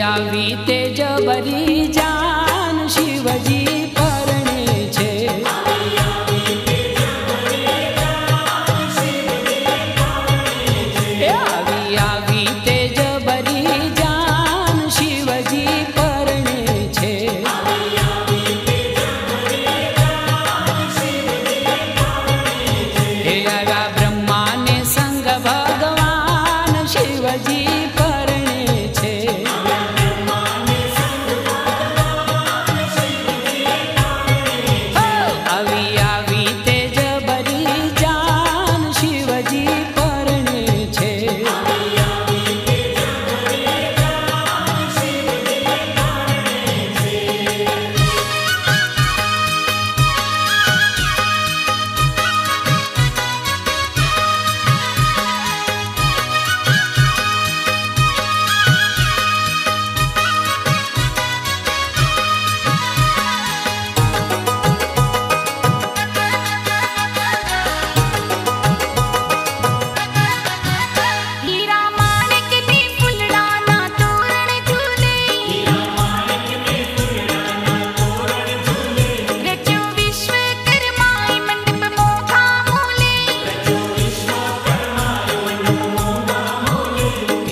Maria vite.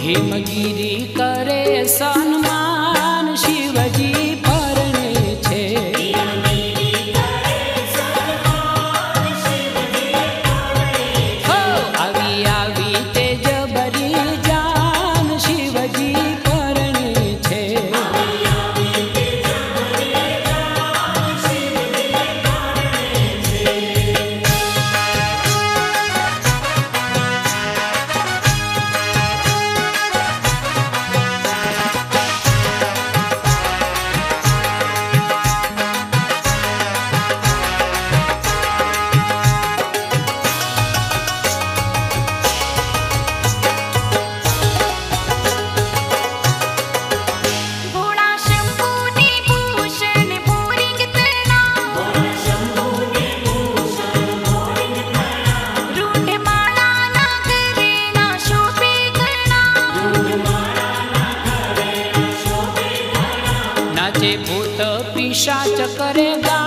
rima guiri. भूत पिशाच पीशाच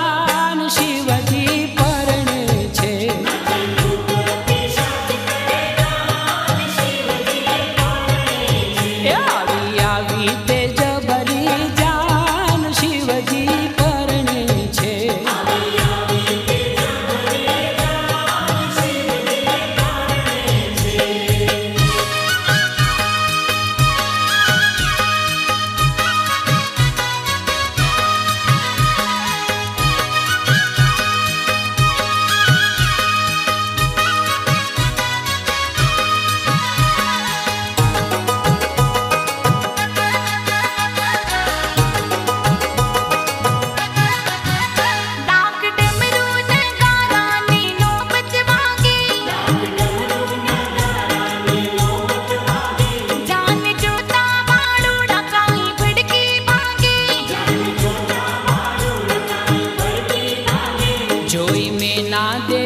ना दे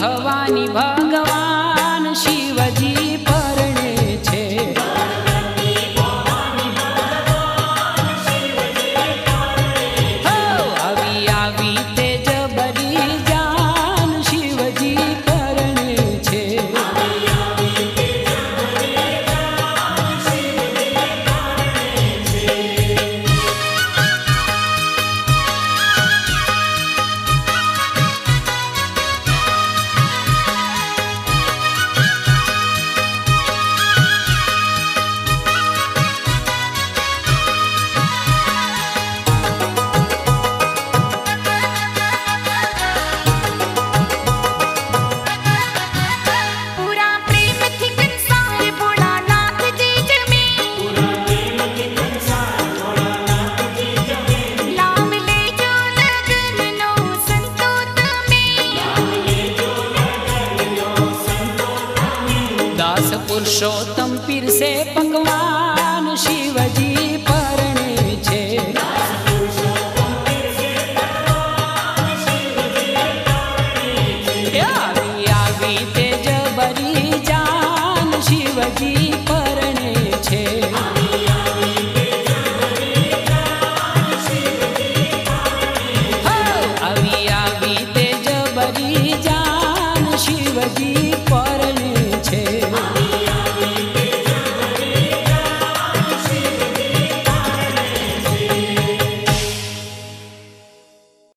भवानी પુરુષોત્તમ પીરસે પકવાન શિવજી પરણે છે આવી આવી તેજ બરી જાન શિવજી પરણે છે હો, આવી આવી તેજ બરી જાન